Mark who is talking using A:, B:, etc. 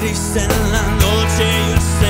A: triste en la noche yo sé